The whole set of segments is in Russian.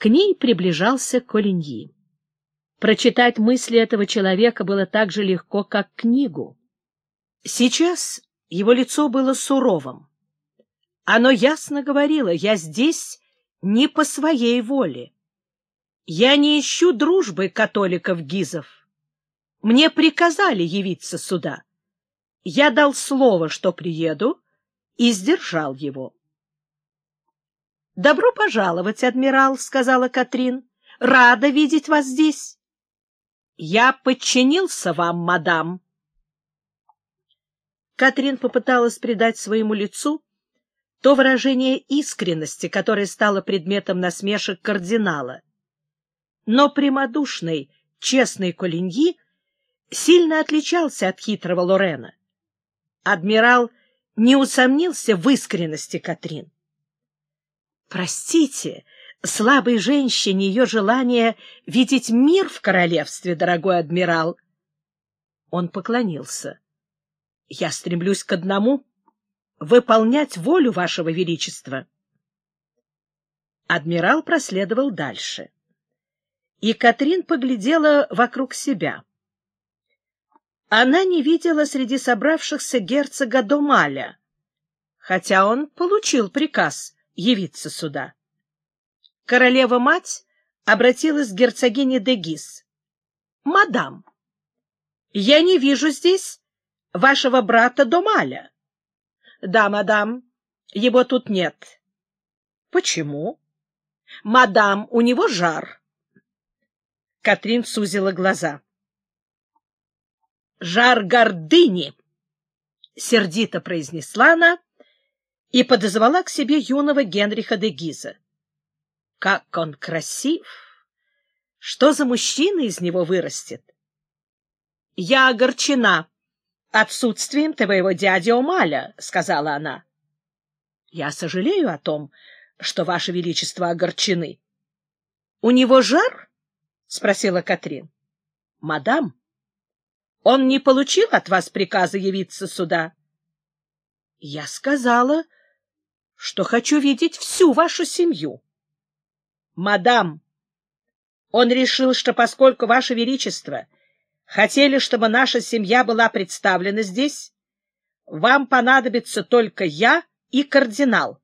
К ней приближался Колиньи. Прочитать мысли этого человека было так же легко, как книгу. Сейчас его лицо было суровым. Оно ясно говорило, я здесь не по своей воле. Я не ищу дружбы католиков-гизов. Мне приказали явиться сюда. Я дал слово, что приеду, и сдержал его. — Добро пожаловать, адмирал, — сказала Катрин. — Рада видеть вас здесь. — Я подчинился вам, мадам. Катрин попыталась придать своему лицу то выражение искренности, которое стало предметом насмешек кардинала. Но прямодушный, честный Колиньи сильно отличался от хитрого Лорена. Адмирал не усомнился в искренности Катрин. «Простите, слабой женщине ее желание видеть мир в королевстве, дорогой адмирал!» Он поклонился. «Я стремлюсь к одному — выполнять волю вашего величества». Адмирал проследовал дальше. И Катрин поглядела вокруг себя она не видела среди собравшихся герцога Домаля, хотя он получил приказ явиться сюда. Королева-мать обратилась к герцогине де Гис. — Мадам, я не вижу здесь вашего брата Домаля. — Да, мадам, его тут нет. — Почему? — Мадам, у него жар. Катрин сузила глаза. — жар гордыни! — сердито произнесла она и подозвала к себе юного Генриха де Гиза. Как он красив! Что за мужчина из него вырастет? — Я огорчена отсутствием твоего дяди Омаля, — сказала она. — Я сожалею о том, что, Ваше Величество, огорчены. — У него жар? — спросила Катрин. — Мадам, он не получил от вас приказа явиться сюда? — Я сказала, что хочу видеть всю вашу семью. — Мадам, он решил, что поскольку, Ваше Величество, хотели, чтобы наша семья была представлена здесь, вам понадобится только я и кардинал.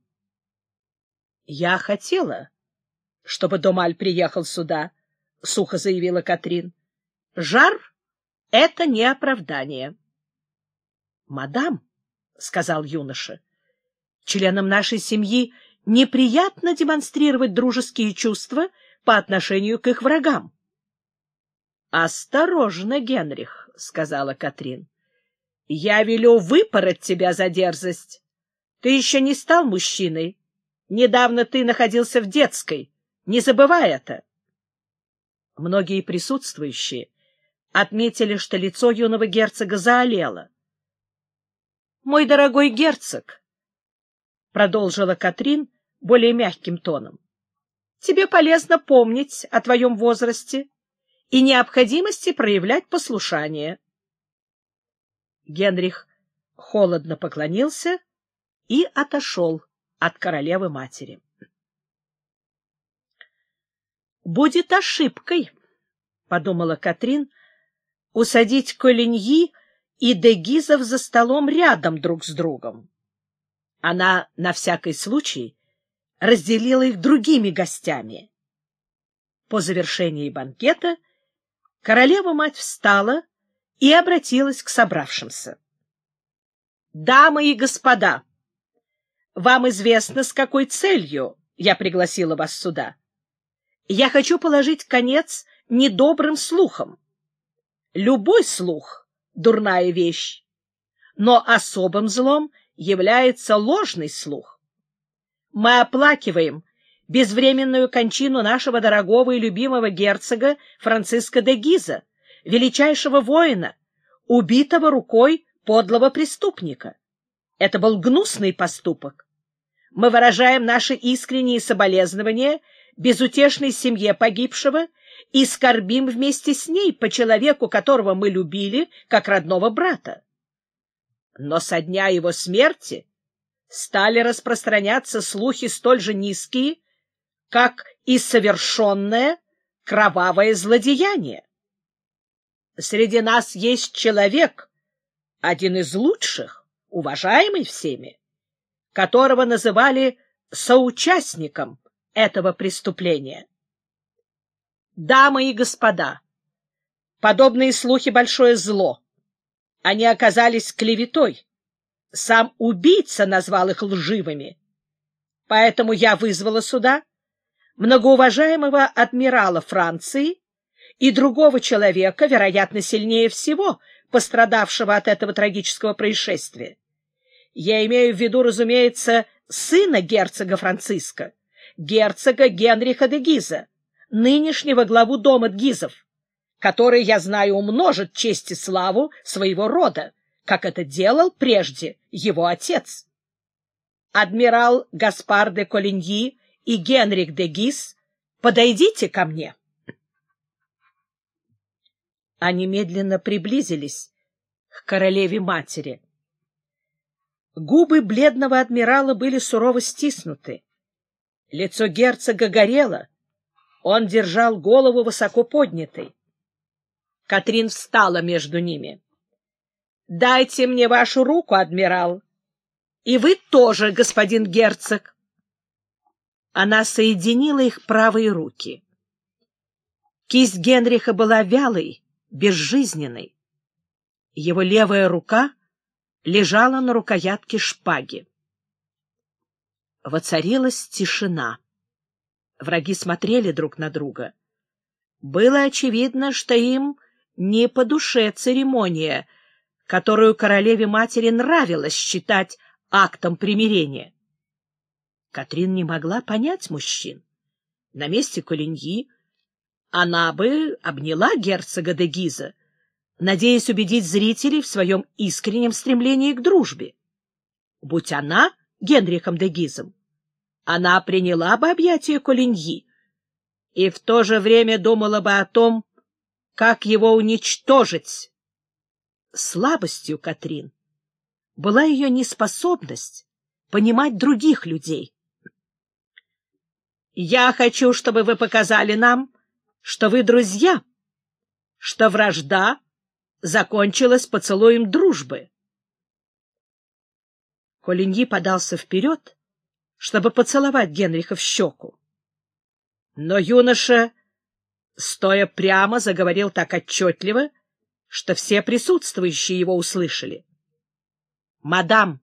— Я хотела, чтобы Домаль приехал сюда, — сухо заявила Катрин. — Жар это не оправдание. — Мадам, — сказал юноша, — членам нашей семьи неприятно демонстрировать дружеские чувства по отношению к их врагам. — Осторожно, Генрих, — сказала Катрин. — Я велю выпороть тебя за дерзость. Ты еще не стал мужчиной. Недавно ты находился в детской. Не забывай это. Многие присутствующие отметили, что лицо юного герцога заолело. — Мой дорогой герцог, — продолжила Катрин более мягким тоном, — тебе полезно помнить о твоем возрасте и необходимости проявлять послушание. Генрих холодно поклонился и отошел от королевы-матери. «Будет ошибкой», — подумала Катрин, усадить Колиньи и Дегизов за столом рядом друг с другом. Она на всякий случай разделила их другими гостями. По завершении банкета королева-мать встала и обратилась к собравшимся. «Дамы и господа, вам известно, с какой целью я пригласила вас сюда. Я хочу положить конец недобрым слухам. Любой слух — дурная вещь, но особым злом является ложный слух. Мы оплакиваем безвременную кончину нашего дорогого и любимого герцога Франциска де Гиза, величайшего воина, убитого рукой подлого преступника. Это был гнусный поступок. Мы выражаем наши искренние соболезнования безутешной семье погибшего и скорбим вместе с ней по человеку, которого мы любили, как родного брата. Но со дня его смерти стали распространяться слухи столь же низкие, как и совершенное кровавое злодеяние. Среди нас есть человек, один из лучших, уважаемый всеми, которого называли соучастником этого преступления. Дамы и господа, подобные слухи — большое зло. Они оказались клеветой. Сам убийца назвал их лживыми. Поэтому я вызвала сюда многоуважаемого адмирала Франции и другого человека, вероятно, сильнее всего, пострадавшего от этого трагического происшествия. Я имею в виду, разумеется, сына герцога Франциска, герцога Генриха де Гиза, нынешнего главу дома Гизов, который, я знаю, умножит честь и славу своего рода, как это делал прежде его отец. Адмирал Гаспар де Колиньи и Генрих де Гиз, подойдите ко мне. Они медленно приблизились к королеве-матери. Губы бледного адмирала были сурово стиснуты. Лицо герцога горело. Он держал голову высоко поднятой. Катрин встала между ними. — Дайте мне вашу руку, адмирал. И вы тоже, господин герцог. Она соединила их правые руки. Кисть Генриха была вялой, безжизненной. Его левая рука лежала на рукоятке шпаги. Воцарилась тишина. Враги смотрели друг на друга. Было очевидно, что им не по душе церемония, которую королеве-матери нравилось считать актом примирения. Катрин не могла понять мужчин. На месте Колиньи она бы обняла герцога де Гиза, надеясь убедить зрителей в своем искреннем стремлении к дружбе. Будь она Генрихом де Гизом, она приняла бы объятие Колиньи и в то же время думала бы о том, как его уничтожить. Слабостью Катрин была ее неспособность понимать других людей. «Я хочу, чтобы вы показали нам, что вы друзья, что вражда закончилась поцелуем дружбы. Колиньи подался вперед, чтобы поцеловать Генриха в щеку. Но юноша, стоя прямо, заговорил так отчетливо, что все присутствующие его услышали. — Мадам,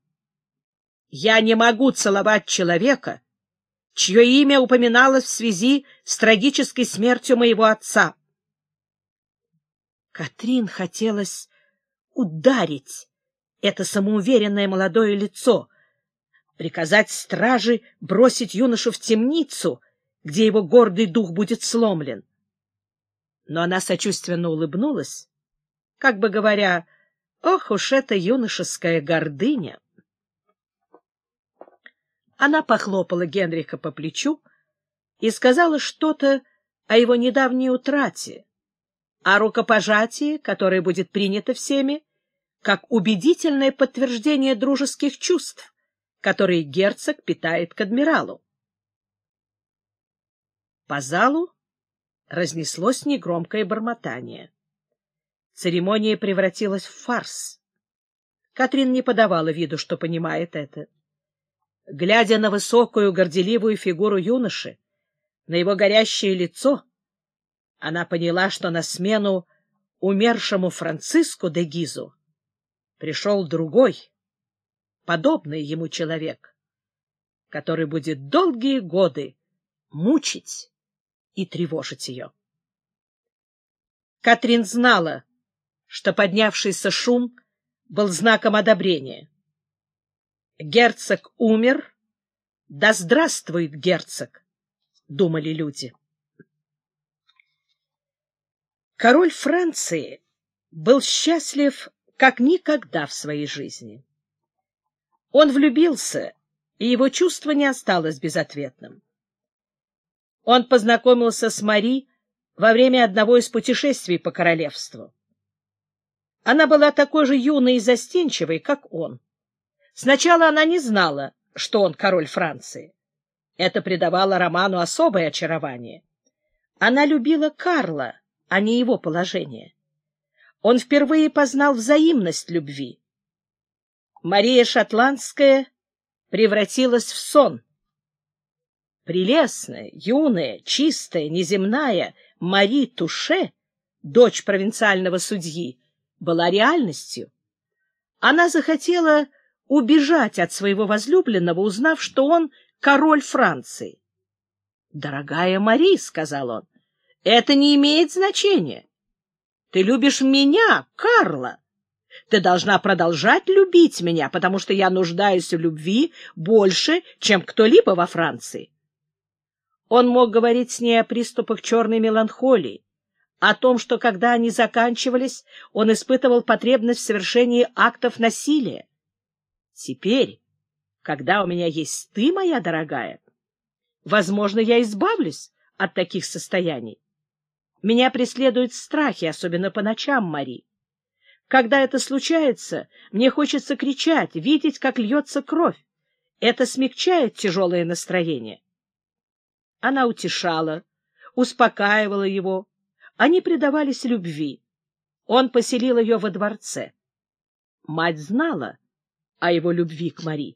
я не могу целовать человека, чье имя упоминалось в связи с трагической смертью моего отца. Катрин хотелось ударить это самоуверенное молодое лицо, приказать страже бросить юношу в темницу, где его гордый дух будет сломлен. Но она сочувственно улыбнулась, как бы говоря, «Ох уж эта юношеская гордыня!» Она похлопала Генриха по плечу и сказала что-то о его недавней утрате, о рукопожатии, которое будет принято всеми, как убедительное подтверждение дружеских чувств, которые герцог питает к адмиралу. По залу разнеслось негромкое бормотание. Церемония превратилась в фарс. Катрин не подавала виду, что понимает это. Глядя на высокую, горделивую фигуру юноши, на его горящее лицо, она поняла, что на смену умершему Франциску де Гизу пришел другой, подобный ему человек, который будет долгие годы мучить и тревожить ее. Катрин знала, что поднявшийся шум был знаком одобрения. Герцог умер. Да здравствует герцог, — думали люди. Король Франции был счастлив как никогда в своей жизни. Он влюбился, и его чувство не осталось безответным. Он познакомился с Мари во время одного из путешествий по королевству. Она была такой же юной и застенчивой, как он. Сначала она не знала, что он король Франции. Это придавало роману особое очарование. Она любила Карла, а не его положение. Он впервые познал взаимность любви. Мария Шотландская превратилась в сон. Прелестная, юная, чистая, неземная Мари Туше, дочь провинциального судьи, была реальностью. Она захотела убежать от своего возлюбленного, узнав, что он король Франции. «Дорогая Мари», — сказал он, — «это не имеет значения. Ты любишь меня, Карла. Ты должна продолжать любить меня, потому что я нуждаюсь в любви больше, чем кто-либо во Франции». Он мог говорить с ней о приступах черной меланхолии, о том, что, когда они заканчивались, он испытывал потребность в совершении актов насилия. Теперь, когда у меня есть ты, моя дорогая, возможно, я избавлюсь от таких состояний. Меня преследуют страхи, особенно по ночам, Мари. Когда это случается, мне хочется кричать, видеть, как льется кровь. Это смягчает тяжелое настроение. Она утешала, успокаивала его. Они предавались любви. Он поселил ее во дворце. Мать знала о его любви к Мари.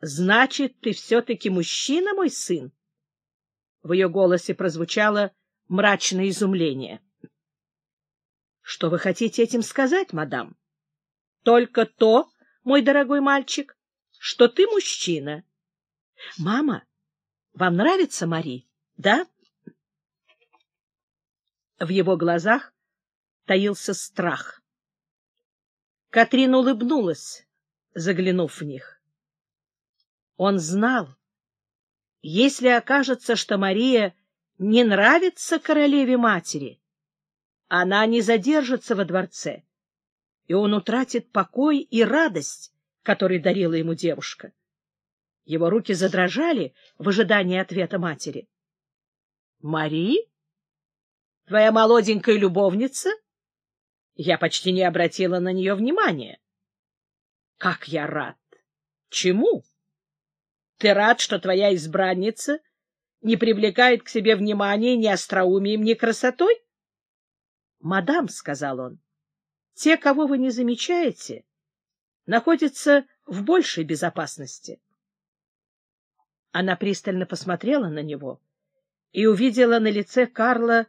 «Значит, ты все-таки мужчина, мой сын?» В ее голосе прозвучало мрачное изумление. Что вы хотите этим сказать, мадам? Только то, мой дорогой мальчик, что ты мужчина. Мама, вам нравится Мари, да? В его глазах таился страх. Катрин улыбнулась, заглянув в них. Он знал, если окажется, что Мария не нравится королеве-матери, она не задержится во дворце, и он утратит покой и радость, который дарила ему девушка. Его руки задрожали в ожидании ответа матери. — Мари? Твоя молоденькая любовница? Я почти не обратила на нее внимания. — Как я рад! Чему? Ты рад, что твоя избранница не привлекает к себе внимания ни остроумием, ни красотой? — Мадам, — сказал он, — те, кого вы не замечаете, находятся в большей безопасности. Она пристально посмотрела на него и увидела на лице Карла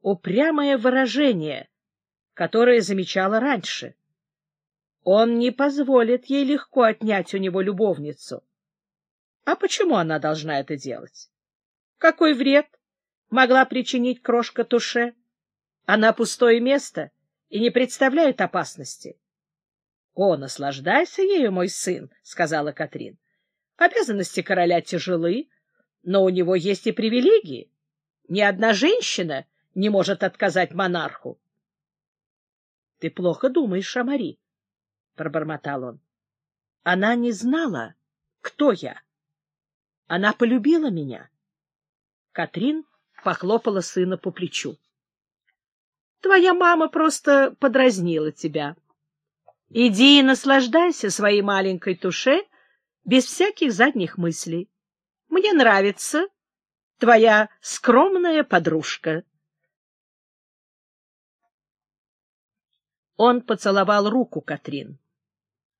упрямое выражение, которое замечала раньше. Он не позволит ей легко отнять у него любовницу. А почему она должна это делать? Какой вред могла причинить крошка Туше? Она пустое место и не представляет опасности. — О, наслаждайся ею, мой сын, — сказала Катрин. — Обязанности короля тяжелы, но у него есть и привилегии. Ни одна женщина не может отказать монарху. — Ты плохо думаешь, Шамари, — пробормотал он. Она не знала, кто я. Она полюбила меня. Катрин похлопала сына по плечу. — Твоя мама просто подразнила тебя. Иди и наслаждайся своей маленькой туше без всяких задних мыслей. Мне нравится твоя скромная подружка. Он поцеловал руку Катрин.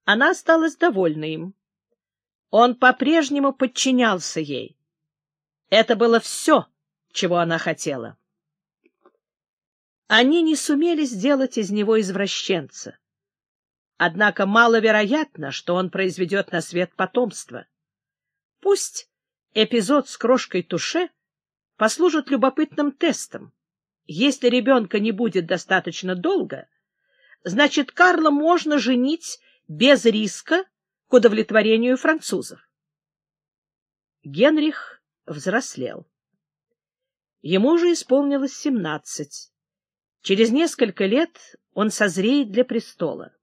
Она осталась довольна им. Он по-прежнему подчинялся ей. Это было все, чего она хотела. Они не сумели сделать из него извращенца. Однако маловероятно, что он произведет на свет потомство. Пусть эпизод с крошкой Туше послужит любопытным тестом. Если ребенка не будет достаточно долго, значит, Карла можно женить без риска к удовлетворению французов. Генрих взрослел. Ему уже исполнилось семнадцать. Через несколько лет он созреет для престола.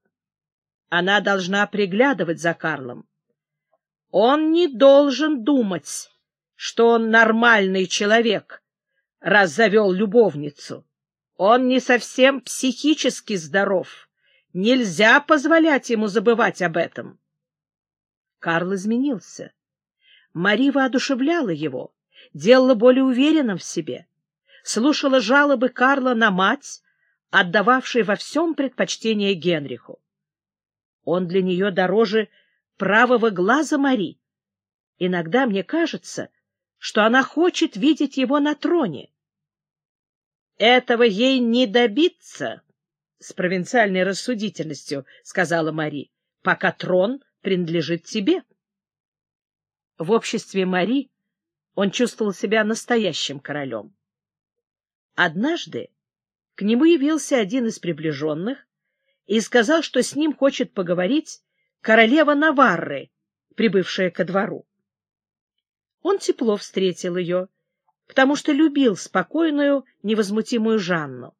Она должна приглядывать за Карлом. Он не должен думать, что он нормальный человек, раз завел любовницу. Он не совсем психически здоров. Нельзя позволять ему забывать об этом. Карл изменился. Мари воодушевляла его, делала более уверенным в себе, слушала жалобы Карла на мать, отдававшей во всем предпочтение Генриху. Он для нее дороже правого глаза Мари. Иногда мне кажется, что она хочет видеть его на троне. Этого ей не добиться, — с провинциальной рассудительностью сказала Мари, — пока трон принадлежит тебе. В обществе Мари он чувствовал себя настоящим королем. Однажды к нему явился один из приближенных и сказал, что с ним хочет поговорить королева Наварры, прибывшая ко двору. Он тепло встретил ее, потому что любил спокойную, невозмутимую Жанну.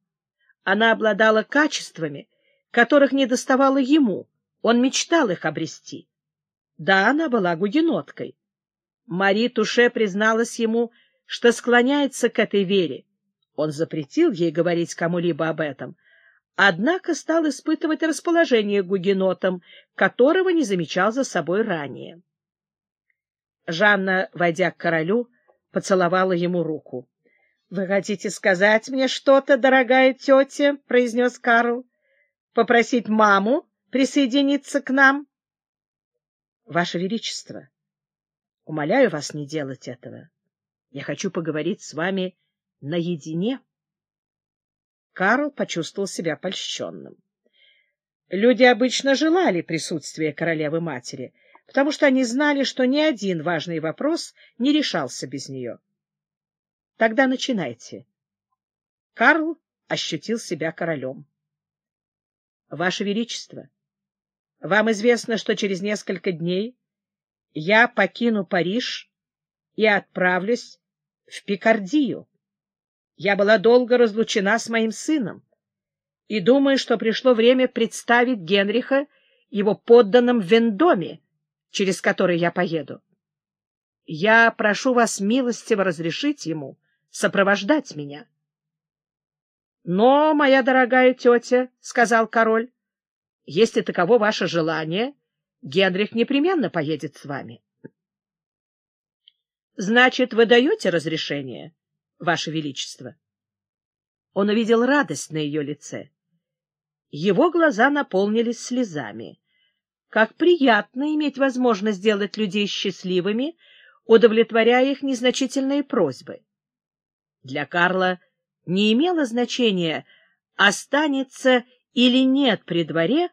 Она обладала качествами, которых не доставало ему, он мечтал их обрести. Да, она была гугеноткой. Мари Туше призналась ему, что склоняется к этой вере. Он запретил ей говорить кому-либо об этом, однако стал испытывать расположение гугенотам, которого не замечал за собой ранее. Жанна, войдя к королю, поцеловала ему руку. — Вы хотите сказать мне что-то, дорогая тетя? — произнес Карл. — Попросить маму присоединиться к нам? — Ваше Величество, умоляю вас не делать этого. Я хочу поговорить с вами наедине. Карл почувствовал себя польщенным. Люди обычно желали присутствия королевы-матери, потому что они знали, что ни один важный вопрос не решался без нее. — Тогда начинайте. Карл ощутил себя королем. — Ваше Величество, вам известно, что через несколько дней я покину Париж и отправлюсь в Пикардию. Я была долго разлучена с моим сыном и думаю, что пришло время представить Генриха его подданным в Вендоме, через который я поеду. Я прошу вас милостиво разрешить ему сопровождать меня. — Но, моя дорогая тетя, — сказал король, — если таково ваше желание, Генрих непременно поедет с вами. — Значит, вы даете разрешение? — Ваше Величество. Он увидел радость на ее лице. Его глаза наполнились слезами. Как приятно иметь возможность сделать людей счастливыми, удовлетворяя их незначительные просьбы. Для Карла не имело значения, останется или нет при дворе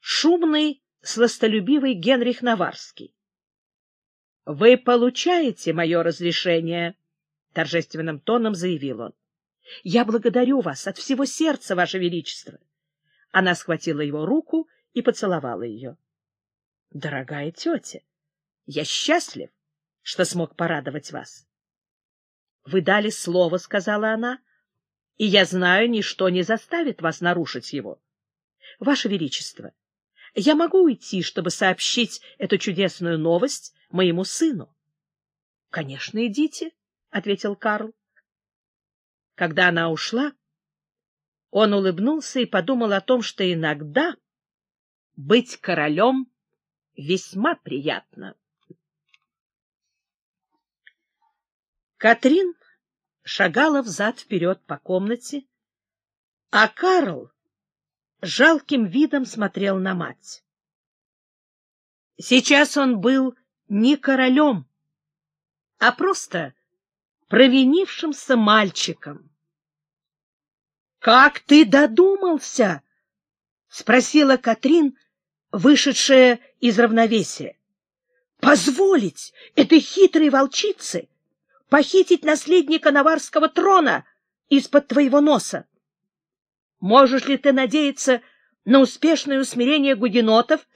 шумный, сластолюбивый Генрих Наварский. — Вы получаете мое разрешение, торжественным тоном заявил он. — Я благодарю вас от всего сердца, ваше величество. Она схватила его руку и поцеловала ее. — Дорогая тетя, я счастлив, что смог порадовать вас. — Вы дали слово, — сказала она, — и я знаю, ничто не заставит вас нарушить его. Ваше Величество, я могу уйти, чтобы сообщить эту чудесную новость моему сыну. — Конечно, идите, ответил Карл. Когда она ушла, он улыбнулся и подумал о том, что иногда быть королем весьма приятно. Катрин шагала взад-вперед по комнате, а Карл жалким видом смотрел на мать. Сейчас он был не королем, а просто провинившимся мальчиком. — Как ты додумался? — спросила Катрин, вышедшая из равновесия. — Позволить этой хитрой волчице похитить наследника наварского трона из-под твоего носа? Можешь ли ты надеяться на успешное усмирение гугенотов,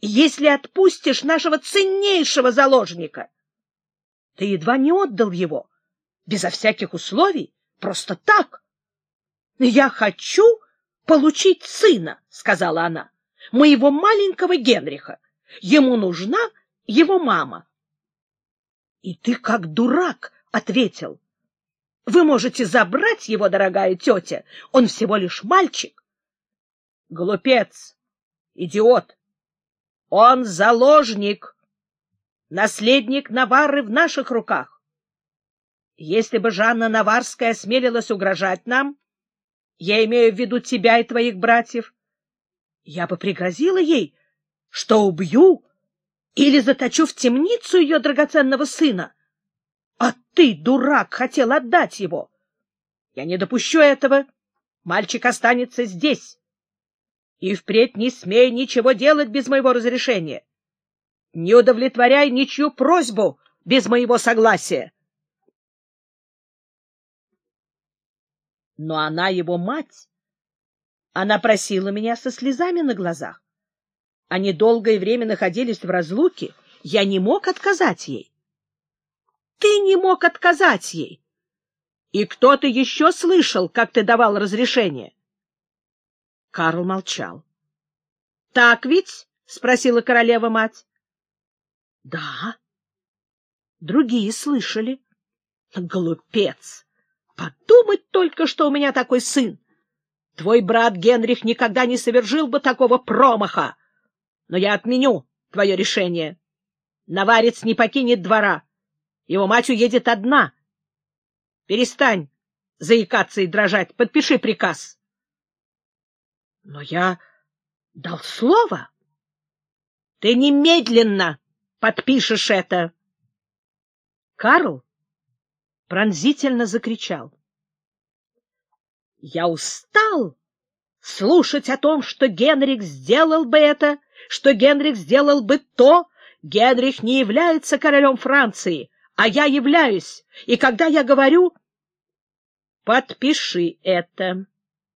если отпустишь нашего ценнейшего заложника? Ты едва не отдал его безо всяких условий, просто так. — Я хочу получить сына, — сказала она, — моего маленького Генриха. Ему нужна его мама. — И ты как дурак, — ответил. — Вы можете забрать его, дорогая тетя, он всего лишь мальчик. — Глупец, идиот, он заложник. Наследник Наварры в наших руках. Если бы Жанна Наварская осмелилась угрожать нам, я имею в виду тебя и твоих братьев, я бы пригрозила ей, что убью или заточу в темницу ее драгоценного сына. А ты, дурак, хотел отдать его. Я не допущу этого. Мальчик останется здесь. И впредь не смей ничего делать без моего разрешения. Не удовлетворяй ничью просьбу без моего согласия. Но она его мать. Она просила меня со слезами на глазах. Они долгое время находились в разлуке. Я не мог отказать ей. Ты не мог отказать ей. И кто-то еще слышал, как ты давал разрешение? Карл молчал. — Так ведь? — спросила королева-мать. — Да. Другие слышали. Глупец! Подумать только, что у меня такой сын! Твой брат Генрих никогда не совершил бы такого промаха. Но я отменю твое решение. Наварец не покинет двора. Его мать уедет одна. Перестань заикаться и дрожать. Подпиши приказ. Но я дал слово. Ты немедленно подпишешь это. Карл пронзительно закричал. Я устал слушать о том, что Генрих сделал бы это, что Генрих сделал бы то. Генрих не является королем Франции, а я являюсь. И когда я говорю... — Подпиши это,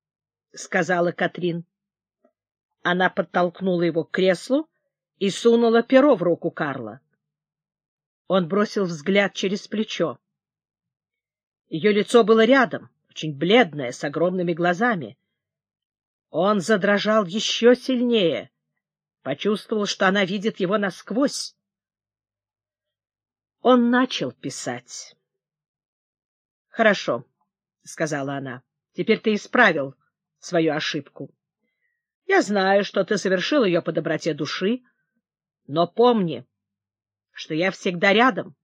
— сказала Катрин. Она подтолкнула его к креслу и сунула перо в руку Карла. Он бросил взгляд через плечо. Ее лицо было рядом, очень бледное, с огромными глазами. Он задрожал еще сильнее, почувствовал, что она видит его насквозь. Он начал писать. — Хорошо, — сказала она, — теперь ты исправил свою ошибку. Я знаю, что ты совершил ее по доброте души, но помни, что я всегда рядом,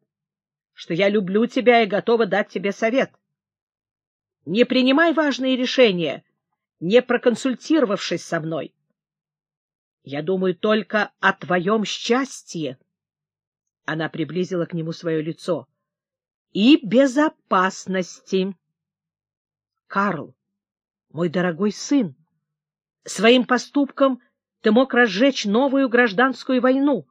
что я люблю тебя и готова дать тебе совет. Не принимай важные решения, не проконсультировавшись со мной. Я думаю только о твоем счастье. Она приблизила к нему свое лицо. И безопасности. Карл, мой дорогой сын, Своим поступком ты мог разжечь новую гражданскую войну.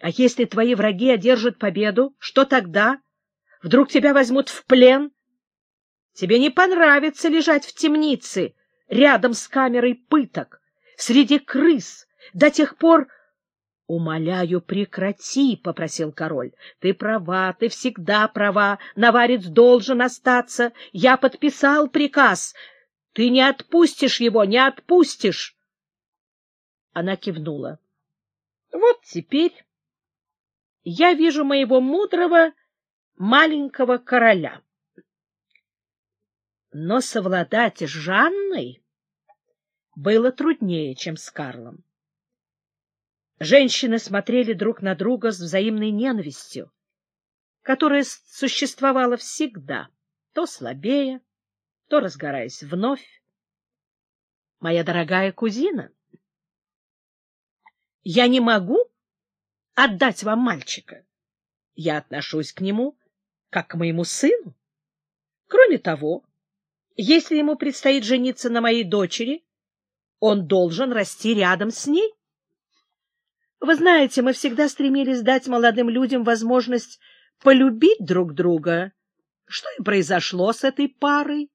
А если твои враги одержат победу, что тогда? Вдруг тебя возьмут в плен? Тебе не понравится лежать в темнице рядом с камерой пыток, среди крыс, до тех пор... — Умоляю, прекрати, — попросил король. — Ты права, ты всегда права. Наварец должен остаться. Я подписал приказ. Ты не отпустишь его, не отпустишь. Она кивнула. Вот теперь я вижу моего мудрого маленького короля. Но совладать с Жанной было труднее, чем с Карлом. Женщины смотрели друг на друга с взаимной ненавистью, которая существовала всегда, то слабее, то разгораясь вновь. Моя дорогая кузина, я не могу отдать вам мальчика. Я отношусь к нему как к моему сыну. Кроме того, если ему предстоит жениться на моей дочери, он должен расти рядом с ней. Вы знаете, мы всегда стремились дать молодым людям возможность полюбить друг друга. Что и произошло с этой парой.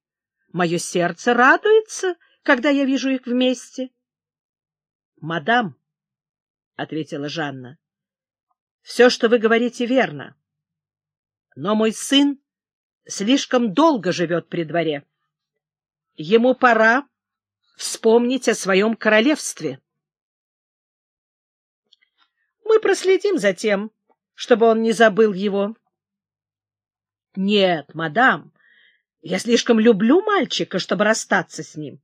Мое сердце радуется, когда я вижу их вместе. — Мадам, — ответила Жанна, — все, что вы говорите, верно. Но мой сын слишком долго живет при дворе. Ему пора вспомнить о своем королевстве. Мы проследим за тем, чтобы он не забыл его. — Нет, мадам, я слишком люблю мальчика, чтобы расстаться с ним.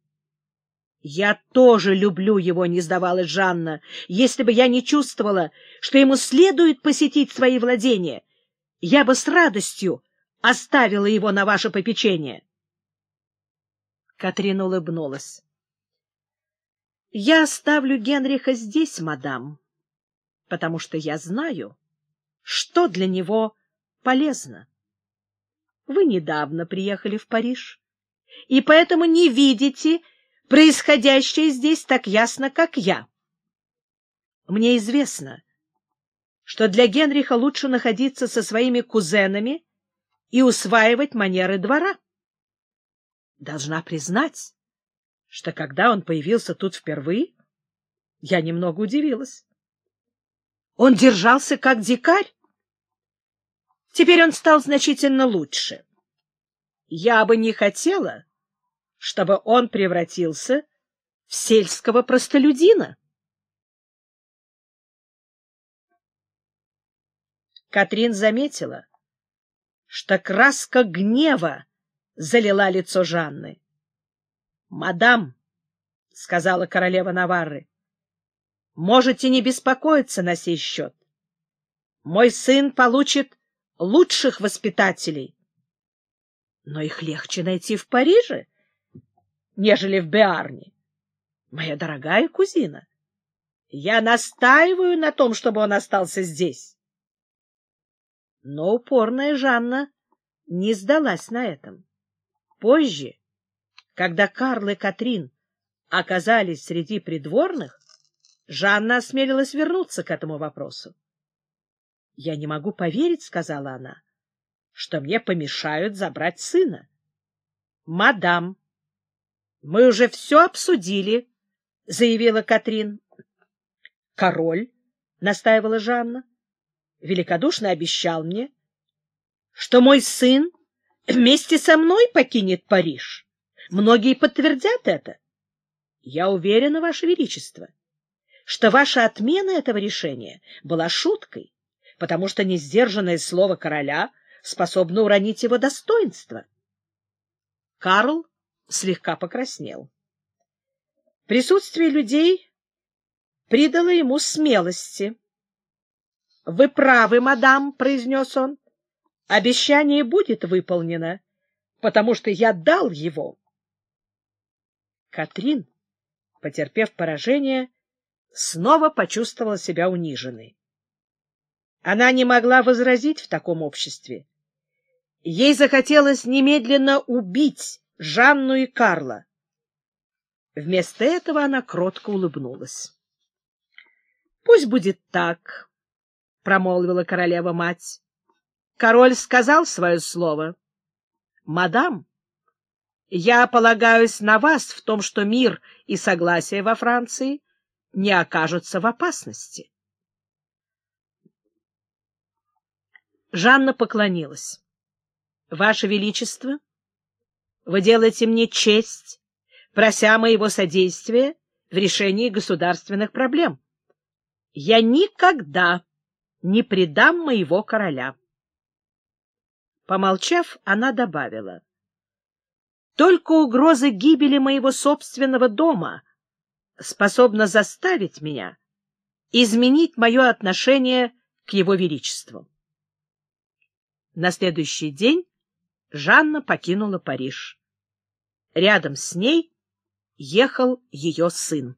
Я тоже люблю его, не сдавалась Жанна. Если бы я не чувствовала, что ему следует посетить свои владения, я бы с радостью оставила его на ваше попечение. Катрина улыбнулась. — Я оставлю Генриха здесь, мадам, потому что я знаю, что для него полезно. Вы недавно приехали в Париж, и поэтому не видите происходящее здесь так ясно, как я. Мне известно, что для Генриха лучше находиться со своими кузенами и усваивать манеры двора. Должна признать, что когда он появился тут впервые, я немного удивилась. Он держался как дикарь. Теперь он стал значительно лучше. Я бы не хотела, чтобы он превратился в сельского простолюдина. Катрин заметила, что краска гнева залила лицо Жанны. — Мадам, — сказала королева Наварры, — можете не беспокоиться на сей счет. Мой сын получит лучших воспитателей. Но их легче найти в Париже, нежели в Беарне. Моя дорогая кузина, я настаиваю на том, чтобы он остался здесь. Но упорная Жанна не сдалась на этом. Позже, когда Карл и Катрин оказались среди придворных, Жанна осмелилась вернуться к этому вопросу. — Я не могу поверить, — сказала она, — что мне помешают забрать сына. — Мадам, мы уже все обсудили, — заявила Катрин. — Король, — настаивала Жанна, — великодушно обещал мне, что мой сын вместе со мной покинет Париж. Многие подтвердят это. Я уверена, Ваше Величество, что ваша отмена этого решения была шуткой, потому что несдержанное слово короля способно уронить его достоинство. Карл слегка покраснел. Присутствие людей придало ему смелости. — Вы правы, мадам, — произнес он. — Обещание будет выполнено, потому что я дал его. Катрин, потерпев поражение, снова почувствовала себя униженной. Она не могла возразить в таком обществе. Ей захотелось немедленно убить Жанну и Карла. Вместо этого она кротко улыбнулась. — Пусть будет так, — промолвила королева-мать. Король сказал свое слово. — Мадам, я полагаюсь на вас в том, что мир и согласие во Франции не окажутся в опасности. Жанна поклонилась. — Ваше Величество, вы делаете мне честь, прося моего содействия в решении государственных проблем. Я никогда не предам моего короля. Помолчав, она добавила. Только угроза гибели моего собственного дома способна заставить меня изменить мое отношение к его величеству. На следующий день Жанна покинула Париж. Рядом с ней ехал ее сын.